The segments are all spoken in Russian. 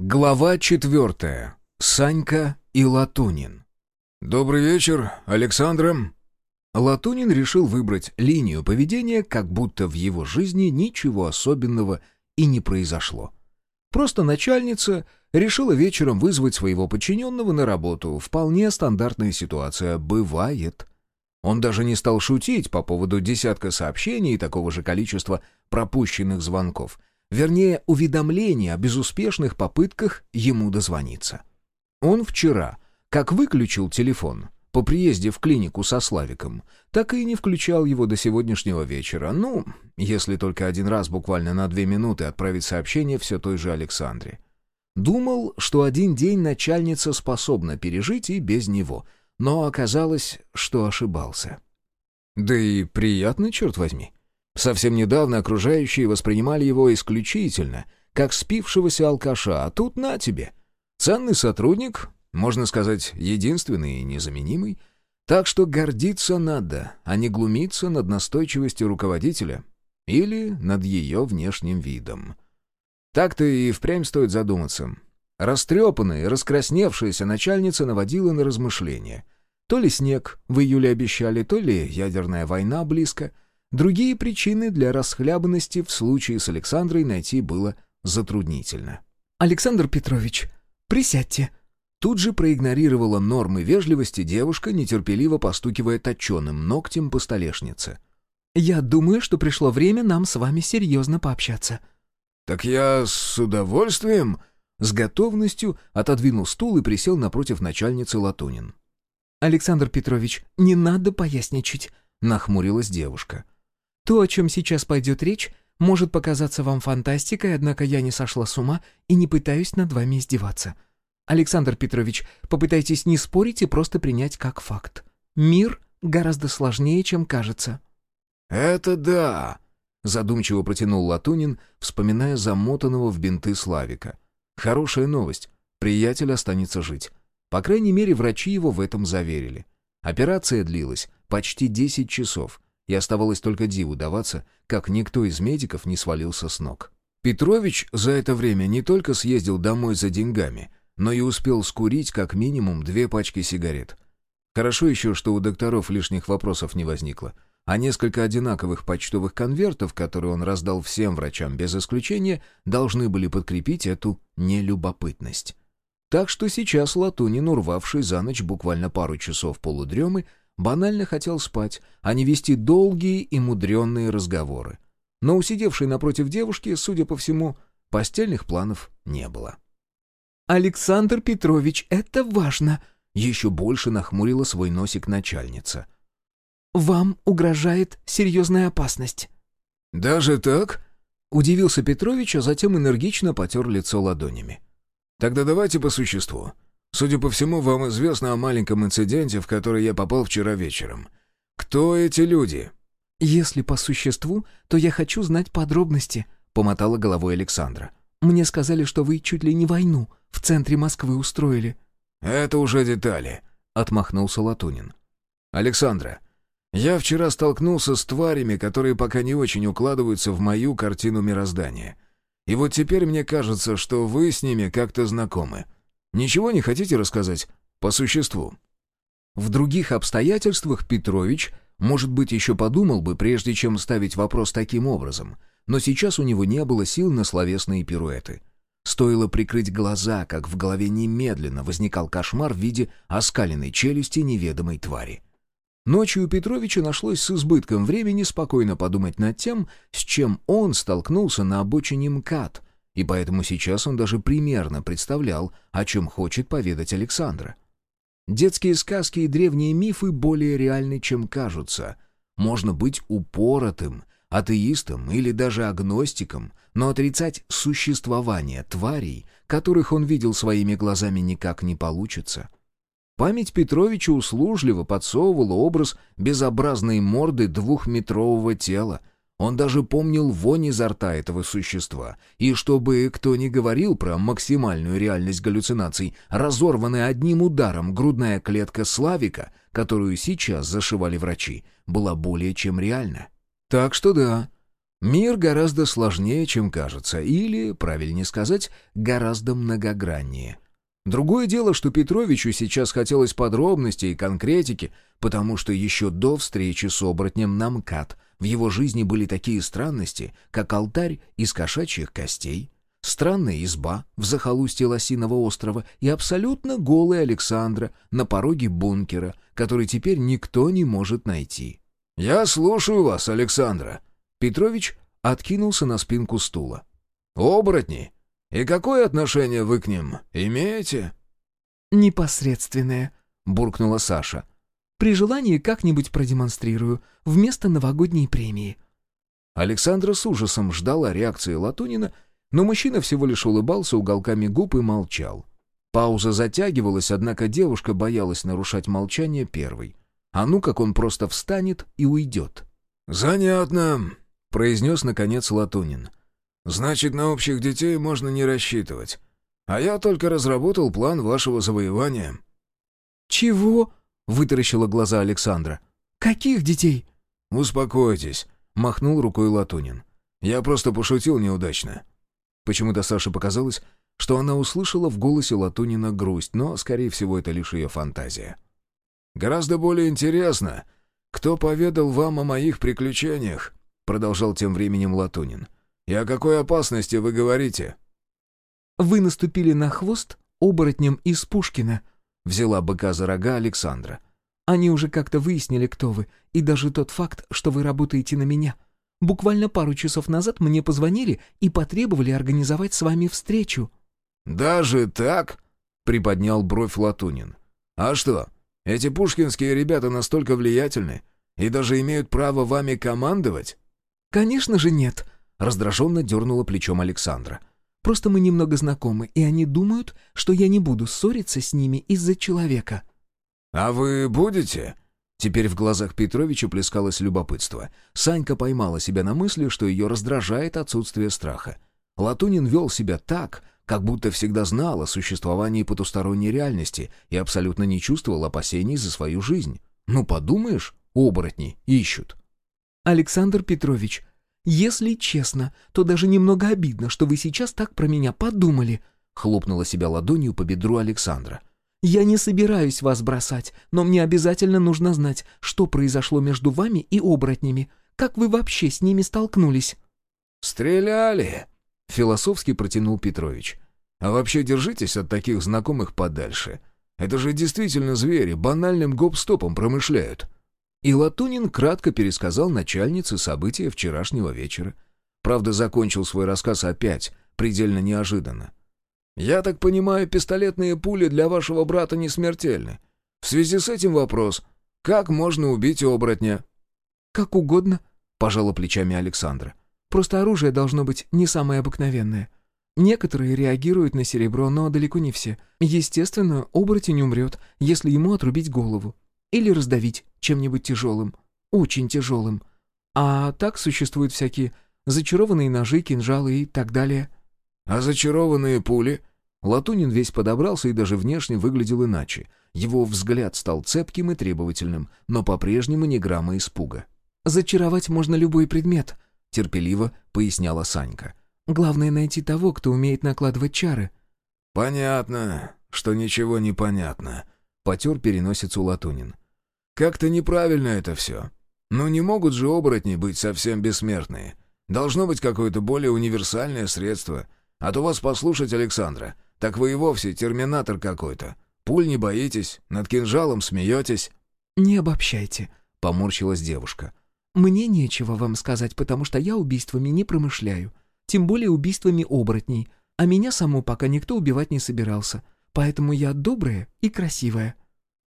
Глава четвертая. Санька и Латунин. «Добрый вечер, Александра». Латунин решил выбрать линию поведения, как будто в его жизни ничего особенного и не произошло. Просто начальница решила вечером вызвать своего подчиненного на работу. Вполне стандартная ситуация. Бывает. Он даже не стал шутить по поводу десятка сообщений и такого же количества пропущенных звонков — Вернее, уведомление о безуспешных попытках ему дозвониться. Он вчера, как выключил телефон по приезде в клинику со Славиком, так и не включал его до сегодняшнего вечера. Ну, если только один раз буквально на две минуты отправить сообщение все той же Александре. Думал, что один день начальница способна пережить и без него, но оказалось, что ошибался. Да и приятно, черт возьми. Совсем недавно окружающие воспринимали его исключительно, как спившегося алкаша, а тут на тебе. Ценный сотрудник, можно сказать, единственный и незаменимый. Так что гордиться надо, а не глумиться над настойчивостью руководителя или над ее внешним видом. Так-то и впрямь стоит задуматься. Растрепанная и раскрасневшаяся начальница наводила на размышления. То ли снег в июле обещали, то ли ядерная война близко — Другие причины для расхлябанности в случае с Александрой найти было затруднительно. «Александр Петрович, присядьте». Тут же проигнорировала нормы вежливости девушка, нетерпеливо постукивая точеным ногтем по столешнице. «Я думаю, что пришло время нам с вами серьезно пообщаться». «Так я с удовольствием...» С готовностью отодвинул стул и присел напротив начальницы Латунин. «Александр Петрович, не надо поясничать», — нахмурилась девушка. То, о чем сейчас пойдет речь, может показаться вам фантастикой, однако я не сошла с ума и не пытаюсь над вами издеваться. Александр Петрович, попытайтесь не спорить и просто принять как факт. Мир гораздо сложнее, чем кажется». «Это да!» — задумчиво протянул Латунин, вспоминая замотанного в бинты Славика. «Хорошая новость. Приятель останется жить. По крайней мере, врачи его в этом заверили. Операция длилась почти десять часов — и оставалось только диву даваться, как никто из медиков не свалился с ног. Петрович за это время не только съездил домой за деньгами, но и успел скурить как минимум две пачки сигарет. Хорошо еще, что у докторов лишних вопросов не возникло, а несколько одинаковых почтовых конвертов, которые он раздал всем врачам без исключения, должны были подкрепить эту нелюбопытность. Так что сейчас Латунин, урвавший за ночь буквально пару часов полудремы, банально хотел спать, а не вести долгие и мудренные разговоры. Но у сидевшей напротив девушки, судя по всему, постельных планов не было. «Александр Петрович, это важно!» Еще больше нахмурила свой носик начальница. «Вам угрожает серьезная опасность». «Даже так?» — удивился Петрович, а затем энергично потер лицо ладонями. «Тогда давайте по существу. Судя по всему, вам известно о маленьком инциденте, в который я попал вчера вечером. Кто эти люди?» «Если по существу, то я хочу знать подробности», — помотала головой Александра. «Мне сказали, что вы чуть ли не войну в центре Москвы устроили». «Это уже детали», — отмахнулся Латунин. «Александра, я вчера столкнулся с тварями, которые пока не очень укладываются в мою картину мироздания. И вот теперь мне кажется, что вы с ними как-то знакомы». Ничего не хотите рассказать? По существу?» В других обстоятельствах Петрович, может быть, еще подумал бы, прежде чем ставить вопрос таким образом, но сейчас у него не было сил на словесные пируэты. Стоило прикрыть глаза, как в голове немедленно возникал кошмар в виде оскаленной челюсти неведомой твари. Ночью у Петровича нашлось с избытком времени спокойно подумать над тем, с чем он столкнулся на обочине МКАД, и поэтому сейчас он даже примерно представлял, о чем хочет поведать Александра. Детские сказки и древние мифы более реальны, чем кажутся. Можно быть упоротым, атеистом или даже агностиком, но отрицать существование тварей, которых он видел своими глазами, никак не получится. Память Петровича услужливо подсовывала образ безобразной морды двухметрового тела, он даже помнил вонь изо рта этого существа. И чтобы кто ни говорил про максимальную реальность галлюцинаций, разорванная одним ударом грудная клетка Славика, которую сейчас зашивали врачи, была более чем реальна. Так что да, Мир гораздо сложнее, чем кажется, или, правильнее сказать, гораздо многограннее. Другое дело, что Петровичу сейчас хотелось подробностей и конкретики, потому что еще до встречи с оборотнем на МКАД в его жизни были такие странности, как алтарь из кошачьих костей, странная изба в захолустье Лосиного острова и абсолютно голый Александра на пороге бункера, который теперь никто не может найти. «Я слушаю вас, Александра». Петрович откинулся на спинку стула. «Оборотни? И какое отношение вы к ним имеете?» «Непосредственное», — буркнула Саша. «При желании как-нибудь продемонстрирую, вместо новогодней премии». Александра с ужасом ждала реакции Латунина, но мужчина всего лишь улыбался уголками губ и молчал. Пауза затягивалась, однако девушка боялась нарушать молчание первой. А ну как он просто встанет и уйдет. «Занятно», — произнес наконец Латунин. «Значит, на общих детей можно не рассчитывать. А я только разработал план вашего завоевания». «Чего?» — вытаращила глаза Александра. «Каких детей?» «Успокойтесь», — махнул рукой Латунин. «Я просто пошутил неудачно». Почему-то Саше показалось, что она услышала в голосе Латунина грусть, но, скорее всего, это лишь ее фантазия. «Гораздо более интересно, кто поведал вам о моих приключениях?» продолжал тем временем Латунин. «И о какой опасности вы говорите?» «Вы наступили на хвост оборотнем из Пушкина», взяла быка за рога Александра. «Они уже как-то выяснили, кто вы, и даже тот факт, что вы работаете на меня. Буквально пару часов назад мне позвонили и потребовали организовать с вами встречу». «Даже так?» — приподнял бровь Латунин. «А что, эти пушкинские ребята настолько влиятельны и даже имеют право вами командовать?» «Конечно же нет», — раздраженно дернула плечом Александра. «Просто мы немного знакомы, и они думают, что я не буду ссориться с ними из-за человека». «А вы будете?» Теперь в глазах Петровича плескалось любопытство. Санька поймала себя на мысли, что ее раздражает отсутствие страха. Латунин вел себя так, как будто всегда знал о существовании потусторонней реальности и абсолютно не чувствовал опасений за свою жизнь. Ну, подумаешь, оборотни ищут. «Александр Петрович, если честно, то даже немного обидно, что вы сейчас так про меня подумали», хлопнула себя ладонью по бедру Александра. «Я не собираюсь вас бросать, но мне обязательно нужно знать, что произошло между вами и оборотнями. Как вы вообще с ними столкнулись?» «Стреляли!» Философски протянул Петрович. «А вообще держитесь от таких знакомых подальше. Это же действительно звери, банальным гоп-стопом промышляют». И Латунин кратко пересказал начальнице события вчерашнего вечера. Правда, закончил свой рассказ опять, предельно неожиданно. «Я так понимаю, пистолетные пули для вашего брата не смертельны. В связи с этим вопрос, как можно убить оборотня?» «Как угодно», — пожала плечами Александра. Просто оружие должно быть не самое обыкновенное. Некоторые реагируют на серебро, но далеко не все. Естественно, оборотень умрет, если ему отрубить голову. Или раздавить чем-нибудь тяжелым. Очень тяжелым. А так существуют всякие зачарованные ножи, кинжалы и так далее. А зачарованные пули? Латунин весь подобрался и даже внешне выглядел иначе. Его взгляд стал цепким и требовательным, но по-прежнему ни грамма испуга. «Зачаровать можно любой предмет», — терпеливо поясняла Санька. «Главное найти того, кто умеет накладывать чары». «Понятно, что ничего не понятно», — потер переносицу Латунин. «Как-то неправильно это все. Но не могут же оборотни быть совсем бессмертные. Должно быть какое-то более универсальное средство. А то вас послушать, Александра, так вы и вовсе терминатор какой-то. Пуль не боитесь, над кинжалом смеетесь». «Не обобщайте», — поморщилась девушка. Мне нечего вам сказать, потому что я убийствами не промышляю. Тем более убийствами оборотней. А меня саму пока никто убивать не собирался. Поэтому я добрая и красивая».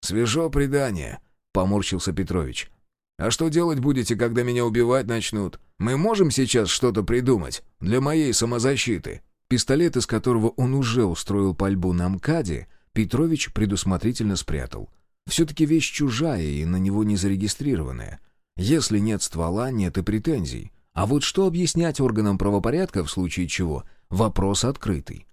«Свежо предание», — поморщился Петрович. «А что делать будете, когда меня убивать начнут? Мы можем сейчас что-то придумать для моей самозащиты?» Пистолет, из которого он уже устроил пальбу на МКАДе, Петрович предусмотрительно спрятал. Все-таки вещь чужая и на него не зарегистрированная. Если нет ствола, нет и претензий. А вот что объяснять органам правопорядка в случае чего? Вопрос открытый.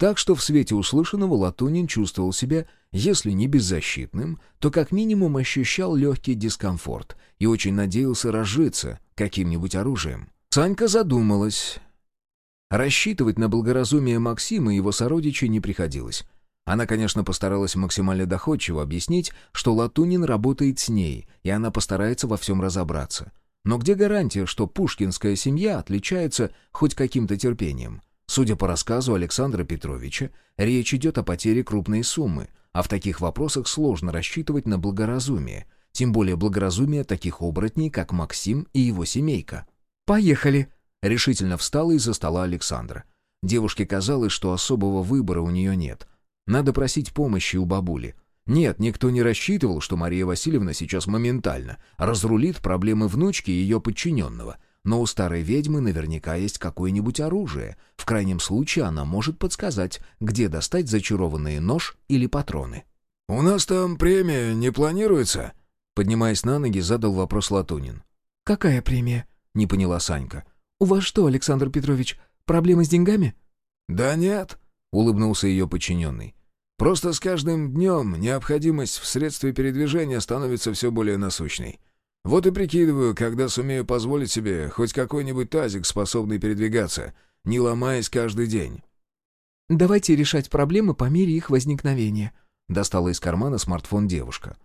Так что в свете услышанного Латунин чувствовал себя, если не беззащитным, то как минимум ощущал легкий дискомфорт и очень надеялся разжиться каким-нибудь оружием. Санька задумалась. Рассчитывать на благоразумие Максима и его сородичей не приходилось. Она, конечно, постаралась максимально доходчиво объяснить, что Латунин работает с ней, и она постарается во всем разобраться. Но где гарантия, что пушкинская семья отличается хоть каким-то терпением? Судя по рассказу Александра Петровича, речь идет о потере крупной суммы, а в таких вопросах сложно рассчитывать на благоразумие, тем более благоразумие таких оборотней, как Максим и его семейка. «Поехали!» — решительно встала из-за стола Александра. Девушке казалось, что особого выбора у нее нет. Надо просить помощи у бабули. Нет, никто не рассчитывал, что Мария Васильевна сейчас моментально разрулит проблемы внучки и ее подчиненного — но у старой ведьмы наверняка есть какое-нибудь оружие. В крайнем случае она может подсказать, где достать зачарованный нож или патроны. «У нас там премия не планируется?» Поднимаясь на ноги, задал вопрос Латунин. «Какая премия?» — не поняла Санька. «У вас что, Александр Петрович, проблемы с деньгами?» «Да нет», — улыбнулся ее подчиненный. «Просто с каждым днем необходимость в средстве передвижения становится все более насущной. Вот и прикидываю, когда сумею позволить себе хоть какой-нибудь тазик, способный передвигаться, не ломаясь каждый день. «Давайте решать проблемы по мере их возникновения», — достала из кармана смартфон девушка.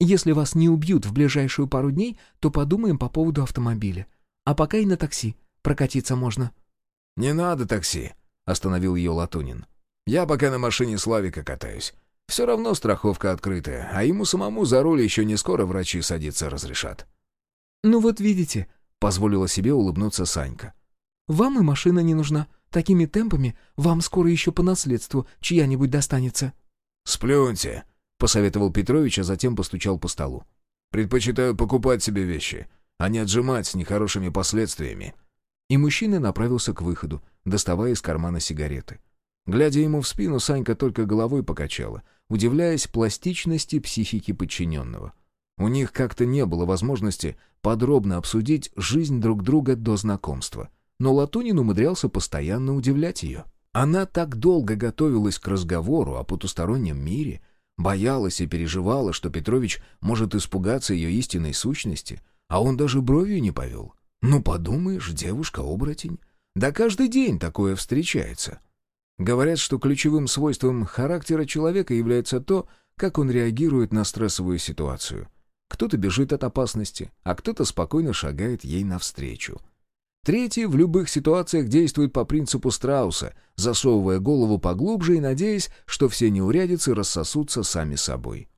«Если вас не убьют в ближайшую пару дней, то подумаем по поводу автомобиля. А пока и на такси. Прокатиться можно». «Не надо такси», — остановил ее Латунин. «Я пока на машине Славика катаюсь. Все равно страховка открытая, а ему самому за руль еще не скоро врачи садиться разрешат». «Ну вот видите», — позволила себе улыбнуться Санька. «Вам и машина не нужна. Такими темпами вам скоро еще по наследству чья-нибудь достанется». «Сплюньте», — посоветовал Петрович, а затем постучал по столу. «Предпочитаю покупать себе вещи, а не отжимать с нехорошими последствиями». И мужчина направился к выходу, доставая из кармана сигареты. Глядя ему в спину, Санька только головой покачала, удивляясь пластичности психики подчиненного. У них как-то не было возможности подробно обсудить жизнь друг друга до знакомства. Но Латунин умудрялся постоянно удивлять ее. Она так долго готовилась к разговору о потустороннем мире, боялась и переживала, что Петрович может испугаться ее истинной сущности, а он даже бровью не повел. Ну, подумаешь, девушка-оборотень. Да каждый день такое встречается. Говорят, что ключевым свойством характера человека является то, как он реагирует на стрессовую ситуацию. Кто-то бежит от опасности, а кто-то спокойно шагает ей навстречу. Третий в любых ситуациях действует по принципу страуса, засовывая голову поглубже и надеясь, что все неурядицы рассосутся сами собой.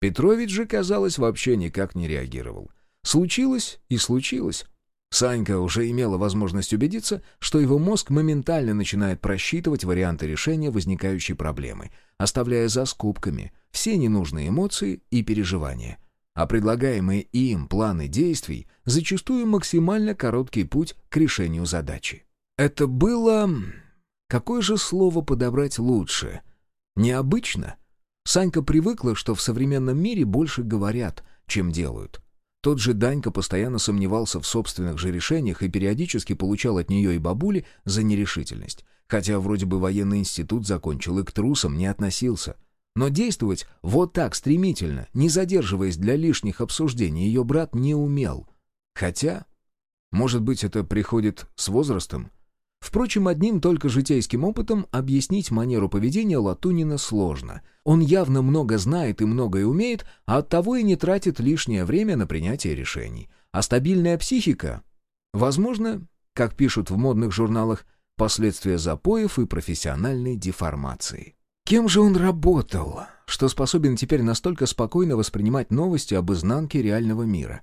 Петрович же, казалось, вообще никак не реагировал. Случилось и случилось. Санька уже имела возможность убедиться, что его мозг моментально начинает просчитывать варианты решения возникающей проблемы, оставляя за скобками все ненужные эмоции и переживания. А предлагаемые им планы действий зачастую максимально короткий путь к решению задачи. Это было... Какое же слово подобрать лучше? Необычно? Санька привыкла, что в современном мире больше говорят, чем делают. Тот же Данька постоянно сомневался в собственных же решениях и периодически получал от нее и бабули за нерешительность. Хотя вроде бы военный институт закончил и к трусам не относился. Но действовать вот так стремительно, не задерживаясь для лишних обсуждений, ее брат не умел. Хотя, может быть, это приходит с возрастом? Впрочем, одним только житейским опытом объяснить манеру поведения Латунина сложно. Он явно много знает и многое умеет, а оттого и не тратит лишнее время на принятие решений. А стабильная психика? Возможно, как пишут в модных журналах, последствия запоев и профессиональной деформации. Кем же он работал, что способен теперь настолько спокойно воспринимать новости об изнанке реального мира?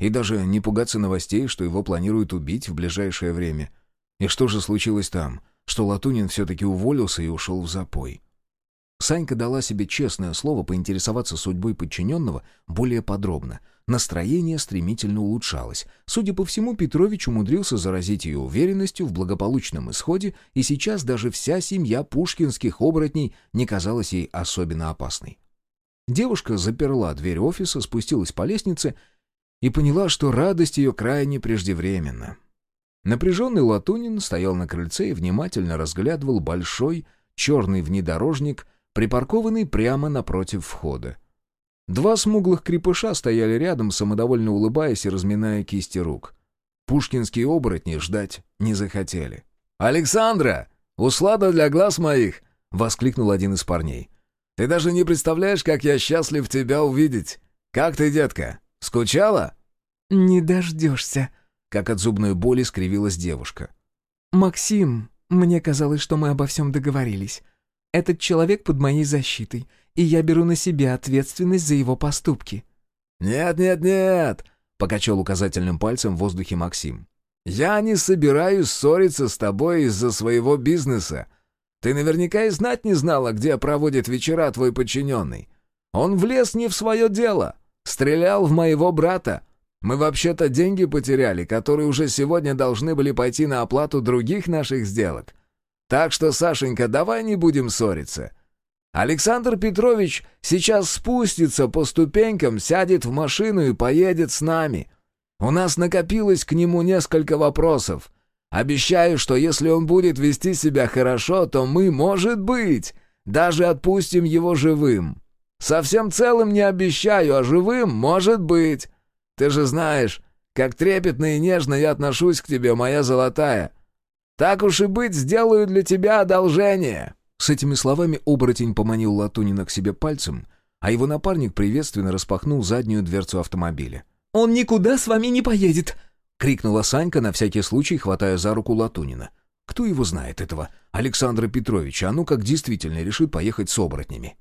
И даже не пугаться новостей, что его планируют убить в ближайшее время – и что же случилось там, что Латунин все-таки уволился и ушел в запой? Санька дала себе честное слово поинтересоваться судьбой подчиненного более подробно. Настроение стремительно улучшалось. Судя по всему, Петрович умудрился заразить ее уверенностью в благополучном исходе, и сейчас даже вся семья пушкинских оборотней не казалась ей особенно опасной. Девушка заперла дверь офиса, спустилась по лестнице и поняла, что радость ее крайне преждевременна. Напряженный Латунин стоял на крыльце и внимательно разглядывал большой черный внедорожник, припаркованный прямо напротив входа. Два смуглых крепыша стояли рядом, самодовольно улыбаясь и разминая кисти рук. Пушкинские оборотни ждать не захотели. «Александра! Услада для глаз моих!» — воскликнул один из парней. «Ты даже не представляешь, как я счастлив тебя увидеть! Как ты, детка, скучала?» «Не дождешься», — как от зубной боли скривилась девушка. «Максим, мне казалось, что мы обо всем договорились. Этот человек под моей защитой, и я беру на себя ответственность за его поступки». «Нет, нет, нет!» — покачал указательным пальцем в воздухе Максим. «Я не собираюсь ссориться с тобой из-за своего бизнеса. Ты наверняка и знать не знала, где проводит вечера твой подчиненный. Он влез не в свое дело, стрелял в моего брата. Мы вообще-то деньги потеряли, которые уже сегодня должны были пойти на оплату других наших сделок. Так что, Сашенька, давай не будем ссориться. Александр Петрович сейчас спустится по ступенькам, сядет в машину и поедет с нами. У нас накопилось к нему несколько вопросов. Обещаю, что если он будет вести себя хорошо, то мы, может быть, даже отпустим его живым. Совсем целым не обещаю, а живым, может быть. Ты же знаешь, как трепетно и нежно я отношусь к тебе, моя золотая. Так уж и быть, сделаю для тебя одолжение». С этими словами оборотень поманил Латунина к себе пальцем, а его напарник приветственно распахнул заднюю дверцу автомобиля. «Он никуда с вами не поедет!» — крикнула Санька, на всякий случай хватая за руку Латунина. Кто его знает, этого Александра Петровича, а ну как действительно решит поехать с оборотнями.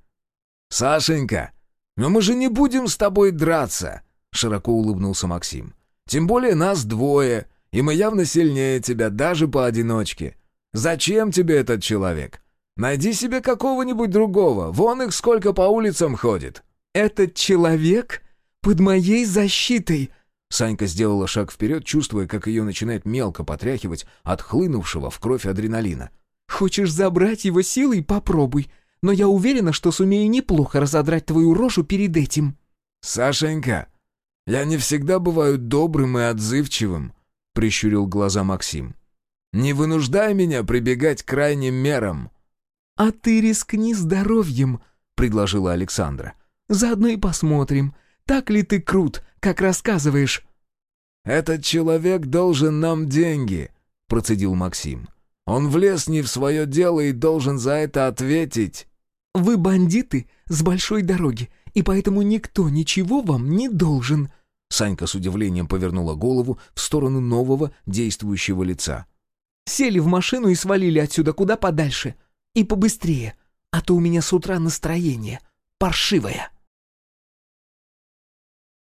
«Сашенька, но мы же не будем с тобой драться!» — широко улыбнулся Максим. «Тем более нас двое, и мы явно сильнее тебя, даже поодиночке. Зачем тебе этот человек? Найди себе какого-нибудь другого, вон их сколько по улицам ходит». «Этот человек под моей защитой!» Санька сделала шаг вперед, чувствуя, как ее начинает мелко потряхивать от хлынувшего в кровь адреналина. «Хочешь забрать его силой? Попробуй. Но я уверена, что сумею неплохо разодрать твою рожу перед этим». «Сашенька, я не всегда бываю добрым и отзывчивым», — прищурил глаза Максим. «Не вынуждай меня прибегать к крайним мерам». «А ты рискни здоровьем», — предложила Александра. «Заодно и посмотрим, так ли ты крут, как рассказываешь». «Этот человек должен нам деньги», — процедил Максим. «Он влез не в свое дело и должен за это ответить». «Вы бандиты с большой дороги, и поэтому никто ничего вам не должен». Санька с удивлением повернула голову в сторону нового действующего лица. «Сели в машину и свалили отсюда куда подальше. И побыстрее, а то у меня с утра настроение паршивое».